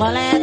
Well,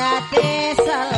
La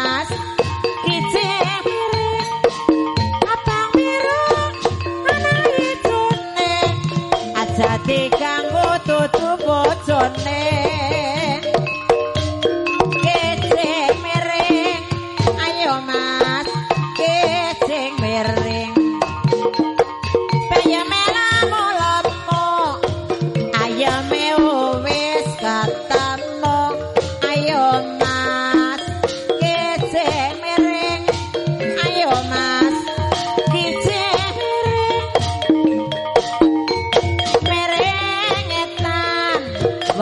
más.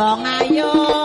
wong ayo